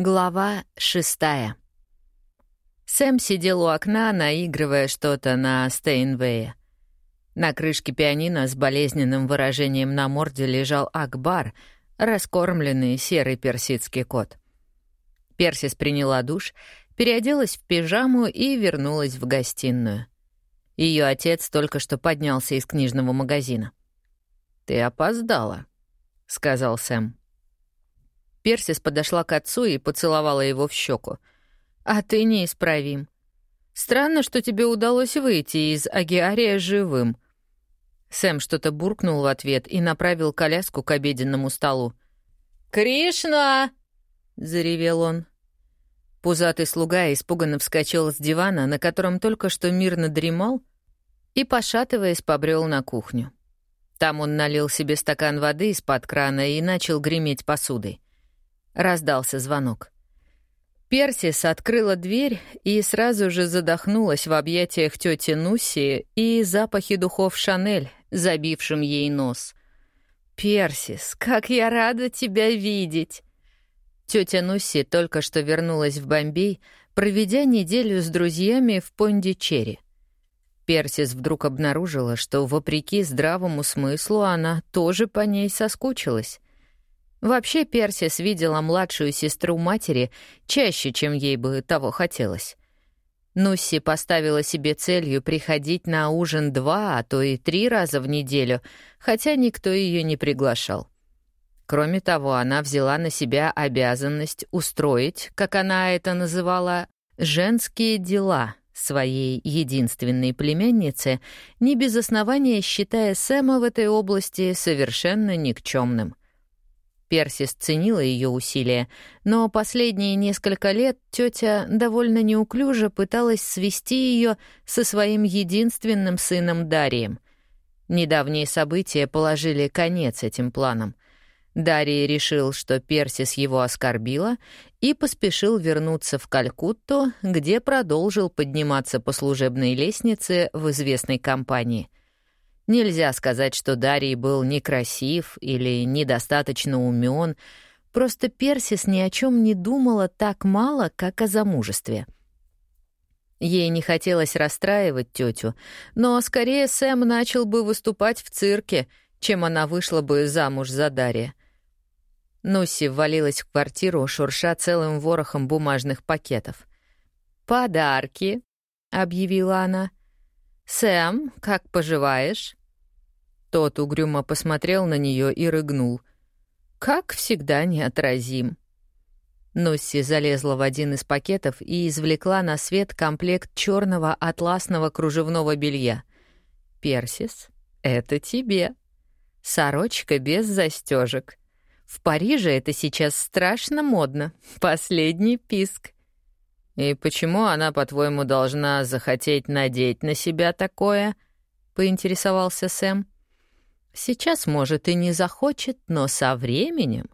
Глава шестая. Сэм сидел у окна, наигрывая что-то на Стейнвее. На крышке пианино с болезненным выражением на морде лежал Акбар, раскормленный серый персидский кот. Персис приняла душ, переоделась в пижаму и вернулась в гостиную. Ее отец только что поднялся из книжного магазина. «Ты опоздала», — сказал Сэм. Персис подошла к отцу и поцеловала его в щеку. «А ты неисправим. Странно, что тебе удалось выйти из Агиария живым». Сэм что-то буркнул в ответ и направил коляску к обеденному столу. «Кришна!» — заревел он. Пузатый слуга испуганно вскочил с дивана, на котором только что мирно дремал, и, пошатываясь, побрел на кухню. Там он налил себе стакан воды из-под крана и начал греметь посудой. Раздался звонок. Персис открыла дверь и сразу же задохнулась в объятиях тети Нуси и запахе духов Шанель, забившим ей нос. «Персис, как я рада тебя видеть!» Тетя Нуси только что вернулась в Бомбей, проведя неделю с друзьями в Пондичери. Персис вдруг обнаружила, что, вопреки здравому смыслу, она тоже по ней соскучилась. Вообще Персис видела младшую сестру матери чаще, чем ей бы того хотелось. Нусси поставила себе целью приходить на ужин два, а то и три раза в неделю, хотя никто ее не приглашал. Кроме того, она взяла на себя обязанность устроить, как она это называла, «женские дела» своей единственной племяннице, не без основания считая Сэма в этой области совершенно никчемным. Персис ценила ее усилия, но последние несколько лет тетя довольно неуклюже пыталась свести ее со своим единственным сыном Дарием. Недавние события положили конец этим планам. Дарий решил, что Персис его оскорбила, и поспешил вернуться в Калькутту, где продолжил подниматься по служебной лестнице в известной компании — Нельзя сказать, что Дарий был некрасив или недостаточно умен, просто Персис ни о чем не думала так мало, как о замужестве. Ей не хотелось расстраивать тетю, но скорее Сэм начал бы выступать в цирке, чем она вышла бы замуж за Дария. Нусси ввалилась в квартиру, шурша целым ворохом бумажных пакетов. «Подарки», — объявила она. «Сэм, как поживаешь?» Тот угрюмо посмотрел на нее и рыгнул. «Как всегда неотразим». Носси залезла в один из пакетов и извлекла на свет комплект черного атласного кружевного белья. «Персис, это тебе. Сорочка без застежек. В Париже это сейчас страшно модно. Последний писк». «И почему она, по-твоему, должна захотеть надеть на себя такое?» — поинтересовался Сэм. Сейчас, может, и не захочет, но со временем,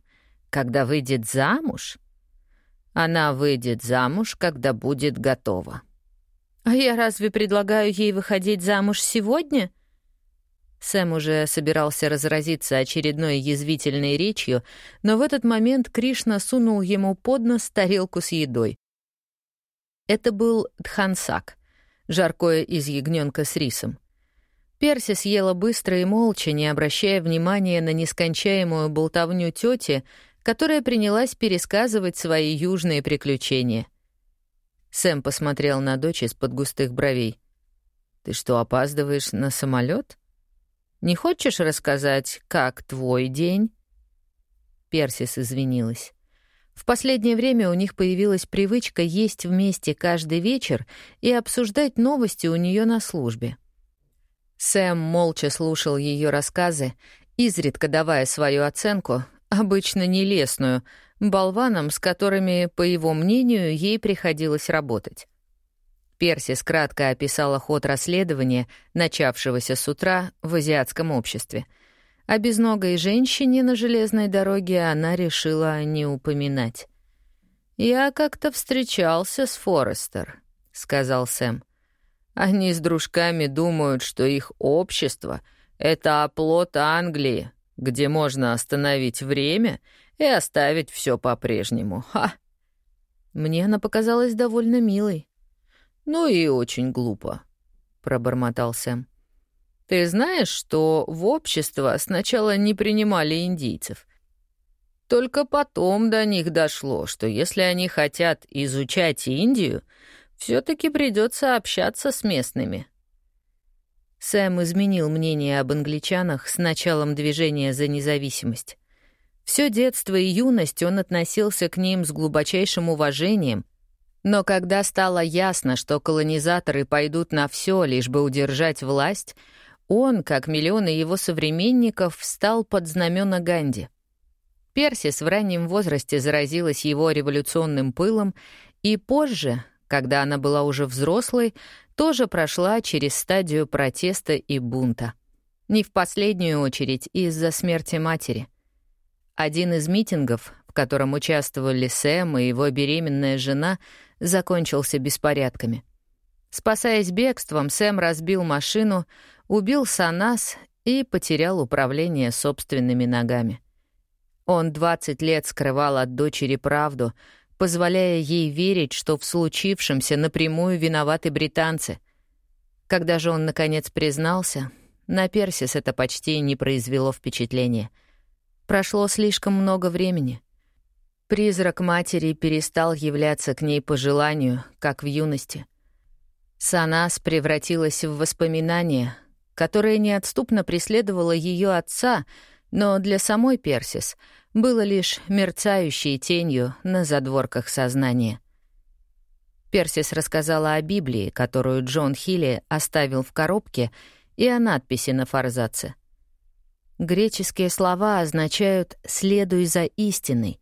когда выйдет замуж, она выйдет замуж, когда будет готова. А я разве предлагаю ей выходить замуж сегодня? Сэм уже собирался разразиться очередной язвительной речью, но в этот момент Кришна сунул ему под нос тарелку с едой. Это был дхансак, жаркое из ягненка с рисом. Перси съела быстро и молча, не обращая внимания на нескончаемую болтовню тети, которая принялась пересказывать свои южные приключения. Сэм посмотрел на дочь из-под густых бровей. «Ты что, опаздываешь на самолет? Не хочешь рассказать, как твой день?» Персис извинилась. В последнее время у них появилась привычка есть вместе каждый вечер и обсуждать новости у нее на службе. Сэм молча слушал ее рассказы, изредка давая свою оценку, обычно нелестную, болванам, с которыми, по его мнению, ей приходилось работать. Персис кратко описала ход расследования, начавшегося с утра в азиатском обществе. О безногой женщине на железной дороге она решила не упоминать. «Я как-то встречался с Форестер», — сказал Сэм. Они с дружками думают, что их общество — это оплот Англии, где можно остановить время и оставить все по-прежнему. Ха! Мне она показалась довольно милой. «Ну и очень глупо», — пробормотал Сэм. «Ты знаешь, что в общество сначала не принимали индийцев. Только потом до них дошло, что если они хотят изучать Индию, все таки придется общаться с местными». Сэм изменил мнение об англичанах с началом движения за независимость. Все детство и юность он относился к ним с глубочайшим уважением, но когда стало ясно, что колонизаторы пойдут на все, лишь бы удержать власть, он, как миллионы его современников, встал под знамена Ганди. Персис в раннем возрасте заразилась его революционным пылом, и позже, когда она была уже взрослой, тоже прошла через стадию протеста и бунта. Не в последнюю очередь из-за смерти матери. Один из митингов, в котором участвовали Сэм и его беременная жена, закончился беспорядками. Спасаясь бегством, Сэм разбил машину, убил Санас и потерял управление собственными ногами. Он 20 лет скрывал от дочери правду, позволяя ей верить, что в случившемся напрямую виноваты британцы. Когда же он, наконец, признался, на Персис это почти не произвело впечатления — Прошло слишком много времени. Призрак матери перестал являться к ней по желанию, как в юности. Санас превратилась в воспоминание, которое неотступно преследовало ее отца, но для самой Персис было лишь мерцающей тенью на задворках сознания. Персис рассказала о Библии, которую Джон Хилли оставил в коробке, и о надписи на форзаце — Греческие слова означают «следуй за истиной».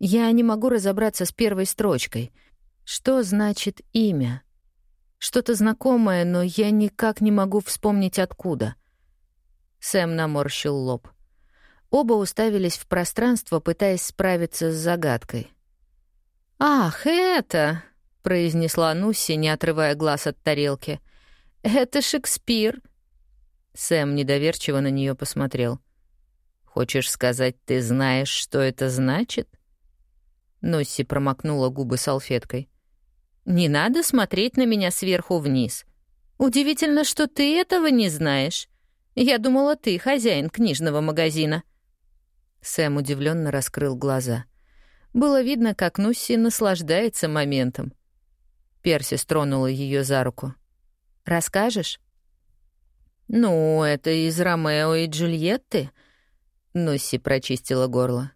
Я не могу разобраться с первой строчкой. Что значит имя? Что-то знакомое, но я никак не могу вспомнить откуда. Сэм наморщил лоб. Оба уставились в пространство, пытаясь справиться с загадкой. «Ах, это!» — произнесла Нусси, не отрывая глаз от тарелки. «Это Шекспир!» Сэм недоверчиво на нее посмотрел. «Хочешь сказать, ты знаешь, что это значит?» Носси промокнула губы салфеткой. «Не надо смотреть на меня сверху вниз. Удивительно, что ты этого не знаешь. Я думала, ты хозяин книжного магазина». Сэм удивленно раскрыл глаза. Было видно, как Нусси наслаждается моментом. Перси стронула ее за руку. «Расскажешь?» «Ну, это из Ромео и Джульетты?» Носси прочистила горло.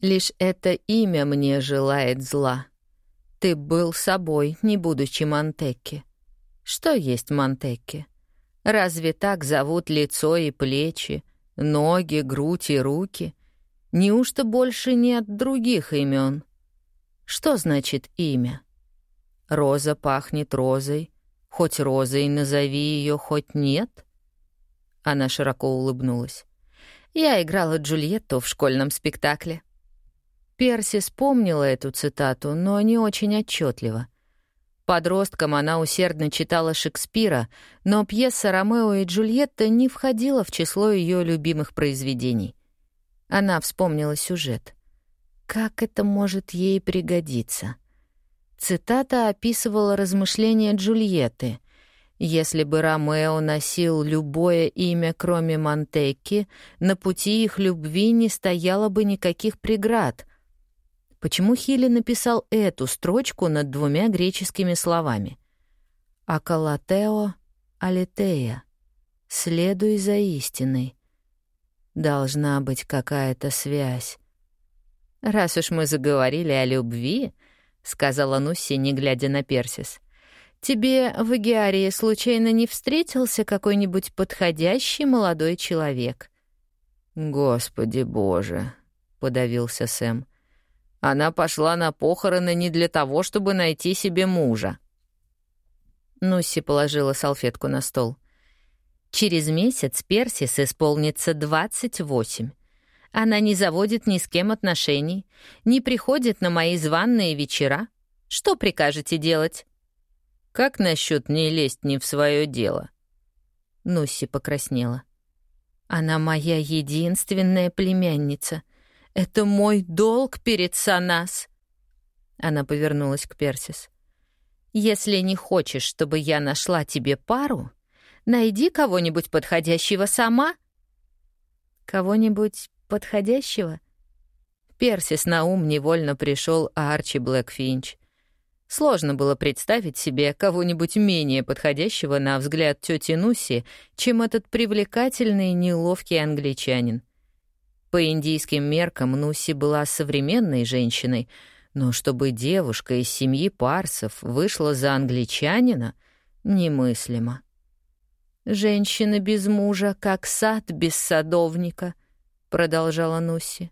«Лишь это имя мне желает зла. Ты был собой, не будучи Монтекки. Что есть Монтекки? Разве так зовут лицо и плечи, ноги, грудь и руки? Неужто больше нет других имен? Что значит имя? Роза пахнет розой, Хоть розой назови ее, хоть нет?» Она широко улыбнулась. «Я играла Джульетту в школьном спектакле». Перси вспомнила эту цитату, но не очень отчетливо. Подростком она усердно читала Шекспира, но пьеса «Ромео и Джульетта» не входила в число ее любимых произведений. Она вспомнила сюжет. Как это может ей пригодиться? Цитата описывала размышления Джульетты. Если бы Ромео носил любое имя, кроме Монтекки, на пути их любви не стояло бы никаких преград. Почему Хилли написал эту строчку над двумя греческими словами? «Акалатео алитея» — «следуй за истиной». Должна быть какая-то связь. Раз уж мы заговорили о любви, — сказала Нусси, не глядя на Персис. «Тебе в Эгиарии случайно не встретился какой-нибудь подходящий молодой человек?» «Господи боже!» — подавился Сэм. «Она пошла на похороны не для того, чтобы найти себе мужа». Нусси положила салфетку на стол. «Через месяц Персис исполнится двадцать восемь. Она не заводит ни с кем отношений, не приходит на мои званные вечера. Что прикажете делать?» «Как насчет не лезть не в свое дело?» Нусси покраснела. «Она моя единственная племянница. Это мой долг перед Санас». Она повернулась к Персис. «Если не хочешь, чтобы я нашла тебе пару, найди кого-нибудь подходящего сама». «Кого-нибудь подходящего?» Персис на ум невольно пришел Арчи Блэкфинч. Сложно было представить себе кого-нибудь менее подходящего на взгляд тети Нуси, чем этот привлекательный неловкий англичанин. По индийским меркам Нуси была современной женщиной, но чтобы девушка из семьи парсов вышла за англичанина — немыслимо. «Женщина без мужа, как сад без садовника», — продолжала Нуси.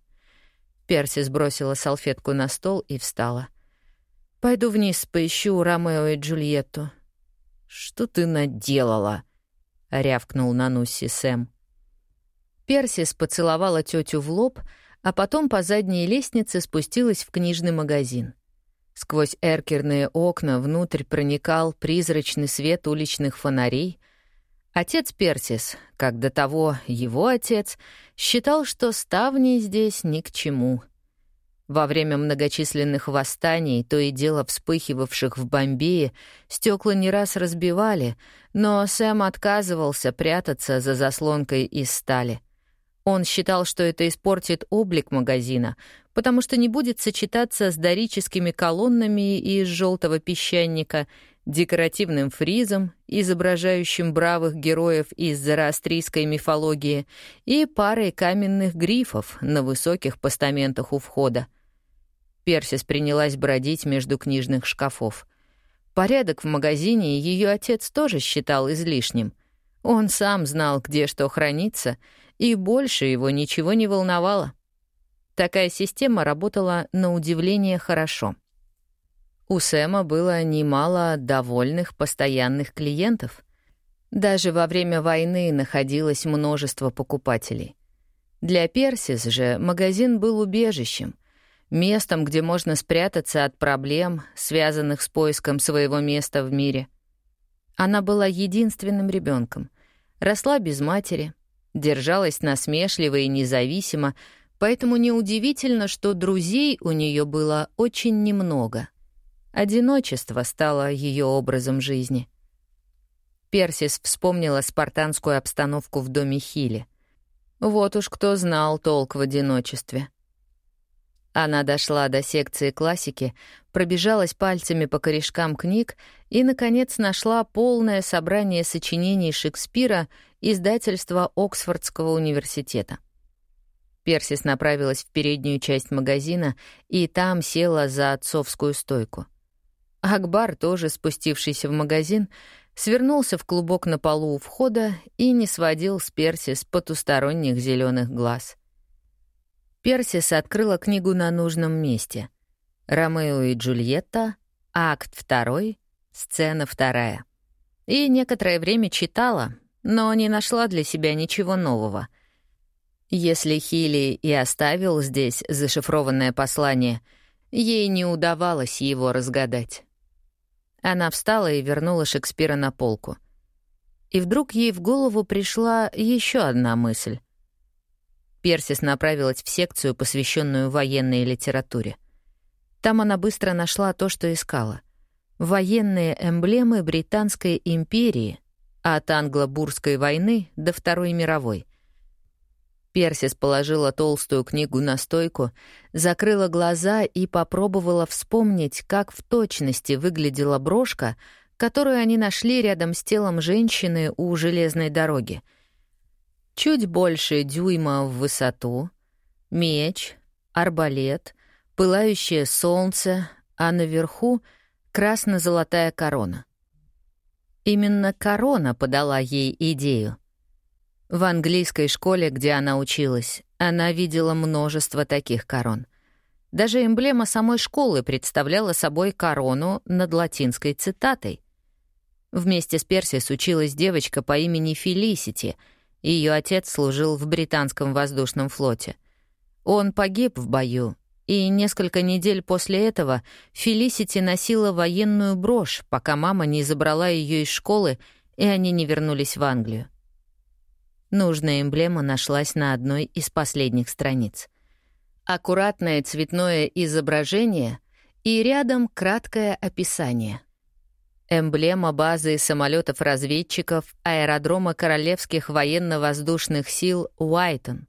Перси сбросила салфетку на стол и встала — Пойду вниз, поищу Ромео и Джульетту». «Что ты наделала?» — рявкнул на Нусси Сэм. Персис поцеловала тетю в лоб, а потом по задней лестнице спустилась в книжный магазин. Сквозь эркерные окна внутрь проникал призрачный свет уличных фонарей. Отец Персис, как до того его отец, считал, что ставни здесь ни к чему — во время многочисленных восстаний, то и дело вспыхивавших в Бомбее, стекла не раз разбивали, но Сэм отказывался прятаться за заслонкой из стали. Он считал, что это испортит облик магазина, потому что не будет сочетаться с дорическими колоннами из желтого песчаника, декоративным фризом, изображающим бравых героев из зороастрийской мифологии, и парой каменных грифов на высоких постаментах у входа. Персис принялась бродить между книжных шкафов. Порядок в магазине ее отец тоже считал излишним. Он сам знал, где что хранится, и больше его ничего не волновало. Такая система работала на удивление хорошо. У Сэма было немало довольных постоянных клиентов. Даже во время войны находилось множество покупателей. Для Персис же магазин был убежищем, местом, где можно спрятаться от проблем, связанных с поиском своего места в мире. Она была единственным ребенком, росла без матери, держалась насмешливо и независимо, поэтому неудивительно, что друзей у нее было очень немного. Одиночество стало ее образом жизни. Персис вспомнила спартанскую обстановку в доме Хили. Вот уж кто знал толк в одиночестве — она дошла до секции классики, пробежалась пальцами по корешкам книг и, наконец, нашла полное собрание сочинений Шекспира издательства Оксфордского университета. Персис направилась в переднюю часть магазина и там села за отцовскую стойку. Акбар, тоже спустившийся в магазин, свернулся в клубок на полу у входа и не сводил с Персис потусторонних зеленых глаз. Персис открыла книгу на нужном месте. «Ромео и Джульетта», акт второй, сцена вторая. И некоторое время читала, но не нашла для себя ничего нового. Если Хилли и оставил здесь зашифрованное послание, ей не удавалось его разгадать. Она встала и вернула Шекспира на полку. И вдруг ей в голову пришла еще одна мысль. Персис направилась в секцию, посвященную военной литературе. Там она быстро нашла то, что искала. Военные эмблемы Британской империи от англо-бурской войны до Второй мировой. Персис положила толстую книгу на стойку, закрыла глаза и попробовала вспомнить, как в точности выглядела брошка, которую они нашли рядом с телом женщины у железной дороги — чуть больше дюйма в высоту, меч, арбалет, пылающее солнце, а наверху — красно-золотая корона. Именно корона подала ей идею. В английской школе, где она училась, она видела множество таких корон. Даже эмблема самой школы представляла собой корону над латинской цитатой. Вместе с Персис училась девочка по имени Фелисити — ее отец служил в британском воздушном флоте. Он погиб в бою, и несколько недель после этого Фелисити носила военную брошь, пока мама не забрала ее из школы, и они не вернулись в Англию. Нужная эмблема нашлась на одной из последних страниц. Аккуратное цветное изображение и рядом краткое описание. Эмблема базы самолетов-разведчиков аэродрома Королевских военно-воздушных сил Уайтон.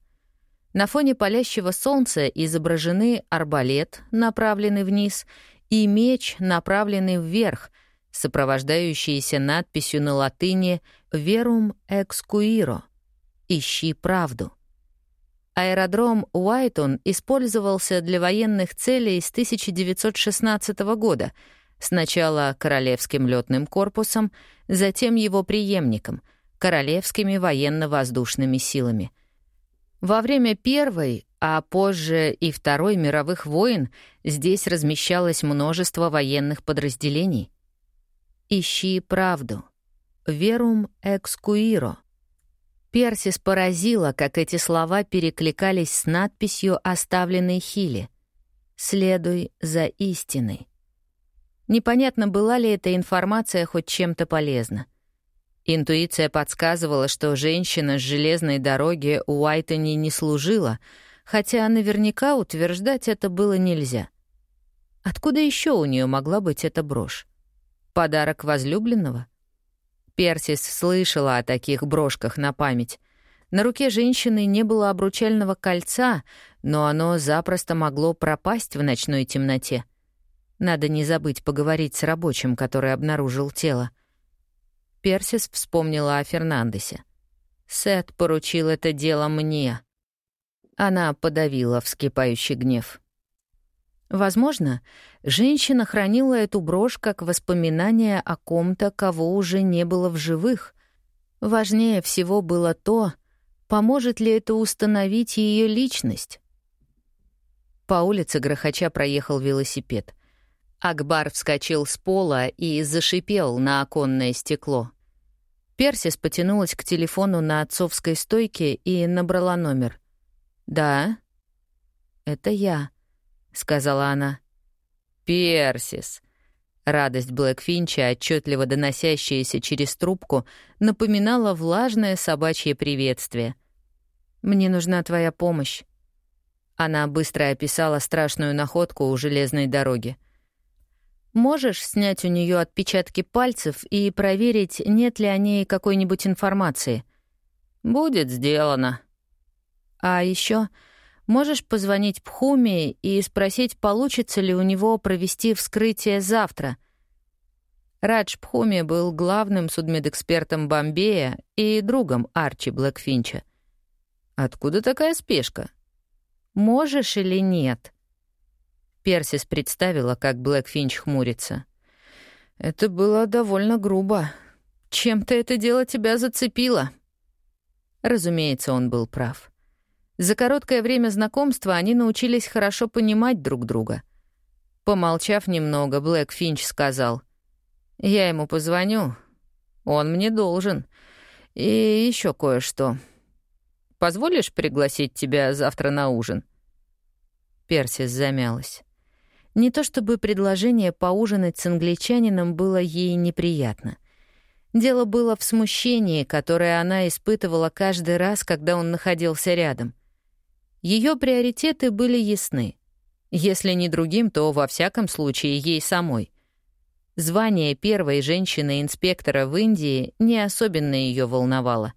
На фоне палящего солнца изображены арбалет, направленный вниз, и меч, направленный вверх, сопровождающиеся надписью на латыни «Verum exquiro» — «Ищи правду». Аэродром Уайтон использовался для военных целей с 1916 года, сначала Королевским летным корпусом, затем его преемником — Королевскими военно-воздушными силами. Во время Первой, а позже и Второй мировых войн здесь размещалось множество военных подразделений. «Ищи правду». «Верум экскуиро». Персис поразила, как эти слова перекликались с надписью, оставленной Хилли. «Следуй за истиной». Непонятно, была ли эта информация хоть чем-то полезна. Интуиция подсказывала, что женщина с железной дороги у Уайтони не служила, хотя наверняка утверждать это было нельзя. Откуда еще у нее могла быть эта брошь? Подарок возлюбленного? Персис слышала о таких брошках на память. На руке женщины не было обручального кольца, но оно запросто могло пропасть в ночной темноте. Надо не забыть поговорить с рабочим, который обнаружил тело. Персис вспомнила о Фернандесе. Сет поручил это дело мне. Она подавила вскипающий гнев. Возможно, женщина хранила эту брошь как воспоминание о ком-то, кого уже не было в живых. Важнее всего было то, поможет ли это установить ее личность. По улице грохоча проехал велосипед. Акбар вскочил с пола и зашипел на оконное стекло. Персис потянулась к телефону на отцовской стойке и набрала номер. «Да?» «Это я», — сказала она. «Персис!» Радость Блэкфинча, отчетливо доносящаяся через трубку, напоминала влажное собачье приветствие. «Мне нужна твоя помощь». Она быстро описала страшную находку у железной дороги. «Можешь снять у нее отпечатки пальцев и проверить, нет ли о ней какой-нибудь информации?» «Будет сделано». «А еще Можешь позвонить Пхуми и спросить, получится ли у него провести вскрытие завтра. Радж Пхуми был главным судмедэкспертом Бомбея и другом Арчи Блэкфинча. «Откуда такая спешка?» «Можешь или нет?» Персис представила, как Блэкфинч хмурится. «Это было довольно грубо. Чем-то это дело тебя зацепило». Разумеется, он был прав. За короткое время знакомства они научились хорошо понимать друг друга. Помолчав немного, Блэк Финч сказал, «Я ему позвоню. Он мне должен. И еще кое-что. Позволишь пригласить тебя завтра на ужин?» Персис замялась. Не то чтобы предложение поужинать с англичанином было ей неприятно. Дело было в смущении, которое она испытывала каждый раз, когда он находился рядом. Ее приоритеты были ясны. Если не другим, то во всяком случае ей самой. Звание первой женщины-инспектора в Индии не особенно ее волновало.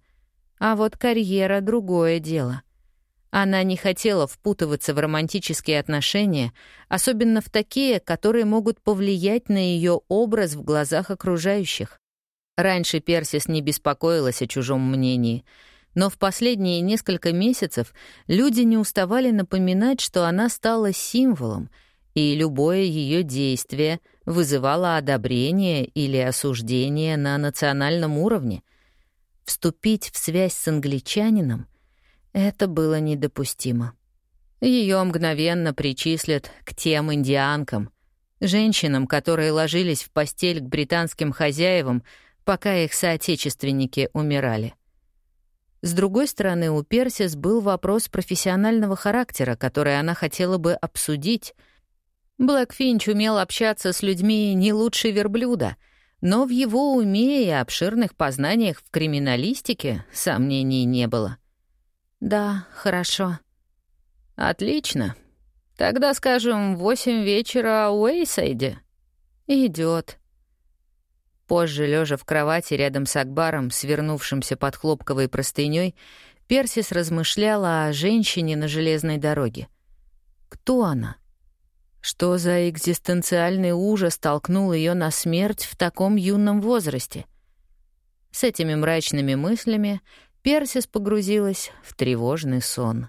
А вот карьера — другое дело. Она не хотела впутываться в романтические отношения, особенно в такие, которые могут повлиять на ее образ в глазах окружающих. Раньше Персис не беспокоилась о чужом мнении — но в последние несколько месяцев люди не уставали напоминать, что она стала символом, и любое ее действие вызывало одобрение или осуждение на национальном уровне. Вступить в связь с англичанином — это было недопустимо. Ее мгновенно причислят к тем индианкам, женщинам, которые ложились в постель к британским хозяевам, пока их соотечественники умирали. С другой стороны, у Персис был вопрос профессионального характера, который она хотела бы обсудить. Блэк Финч умел общаться с людьми не лучше верблюда, но в его уме и обширных познаниях в криминалистике сомнений не было. «Да, хорошо». «Отлично. Тогда, скажем, в восемь вечера у Эйсайде. Идет. Позже, лежа в кровати рядом с Акбаром, свернувшимся под хлопковой простыней, Персис размышляла о женщине на железной дороге. Кто она? Что за экзистенциальный ужас толкнул ее на смерть в таком юном возрасте? С этими мрачными мыслями Персис погрузилась в тревожный сон.